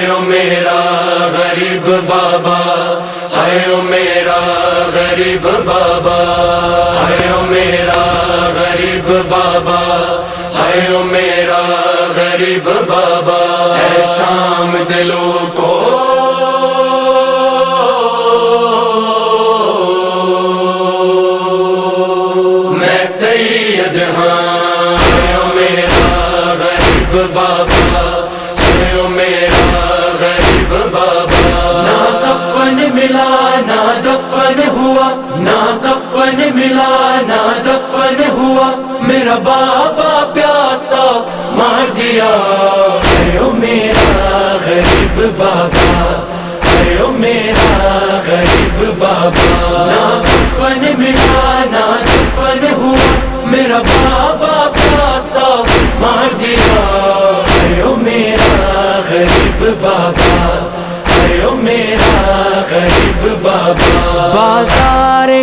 ہے او میرا غریب بابا ہے او میرا غریب بابا ہے او میرا غریب بابا ہے او میرا غریب بابا۔ ہے شام دلوں کو ملا دفن ہوا، میرا بابا پیاسا مار دیا۔ او میرا غریب بابا او میرا غریب بابا۔ نہ دفن ملا نہ دفن ہوا، میرا بابا پیاسا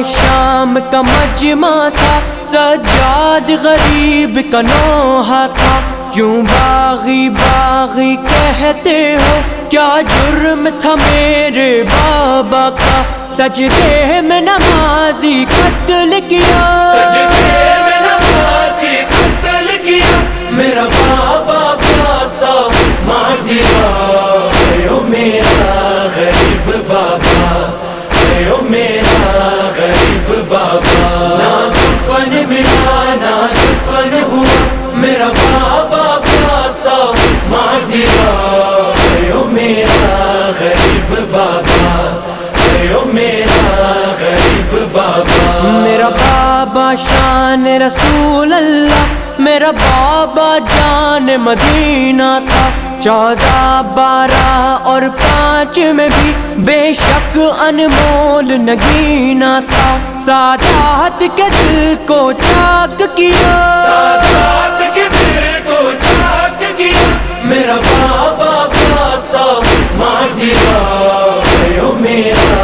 شام کا مجمع تھا، سجاد غریب کا نوحہ تھا۔ کیوں باغی باغی کہتے ہو، کیا جرم تھا میرے بابا کا؟ سجدے میں نمازی قتل کیا۔ سجدے میں نمازی قتل کیا۔ میرا بابا پیاسا مار دیا۔ شان رسول اللہ، میرا بابا جان مدینہ تھا۔ چودہ، بارہ اور پانچ میں بھی بے شک انمول نگینا تھا۔ سادات کے دل کو چاک کیا۔ سادات کے دل کو چاک کیا۔ میرا بابا پیاسا مار دیا۔ او میرا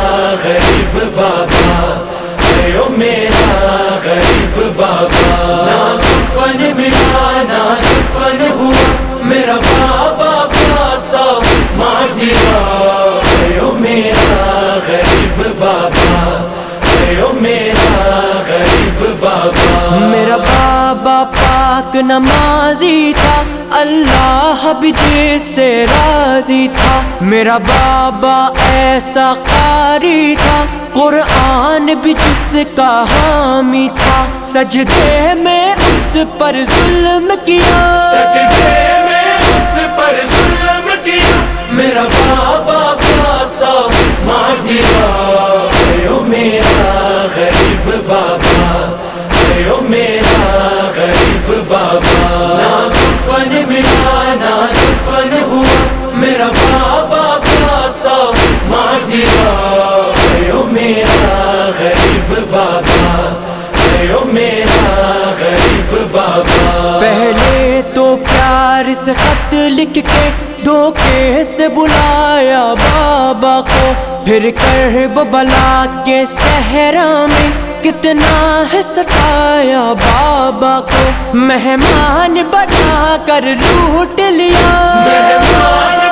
پاک نمازی تھا، اللہ بھی جس سے راضی تھا۔ میرا بابا ایسا قاری تھا، قرآن بھی جس کا حامی تھا۔ سجدے میں اس پر ظلم کیا۔ سجدے میں اس پر ظلم کیا۔ میرا بابا پیاسا مار دیا۔ او میرا غریب بابا۔ دھوکے سے بلایا بابا کو۔ پھر کرب بلا کے صحرا میں کتنا ہے ستایا بابا کو۔ مہمان بنا کر لوٹ لیا۔ مہمان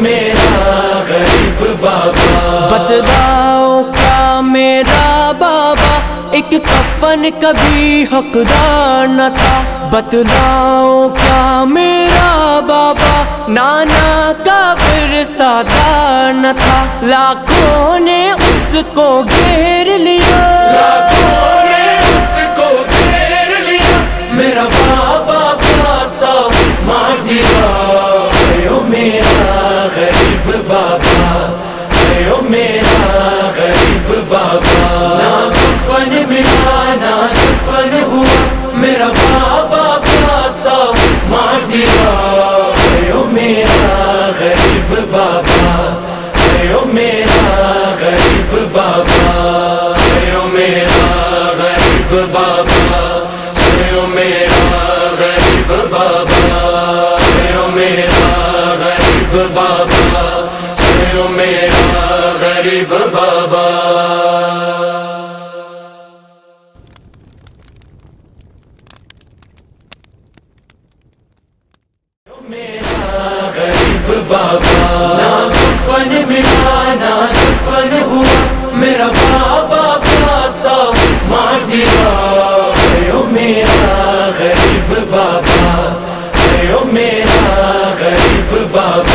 میرا غریب بابا۔ بتلاؤ کا میرا بابا۔ ایک کفن کبھی حقدار نہ تھا۔ بتلاؤ کیا میرا بابا۔ نانا کا پھر سادہ نہ تھا۔ لاکھوں نے اس کو گھیر لیا۔ بابا، اے او میرا غریب بابا نہ کفن ملا نہ کفن ہوا، میرا بابا پیاسا مار دیا۔ اے او میرا غریب بابا، اے او میرا غریب بابا، اے او میرا غریب بابا، اے او میرا غریب بابا، اے او میرا غریب بابا۔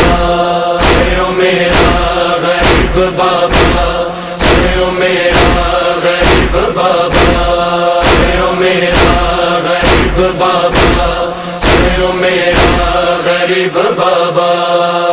میرا میرا غریب بابا میرا میرا غریب بابا میرا میرا غریب بابا میرا میرا غریب بابا۔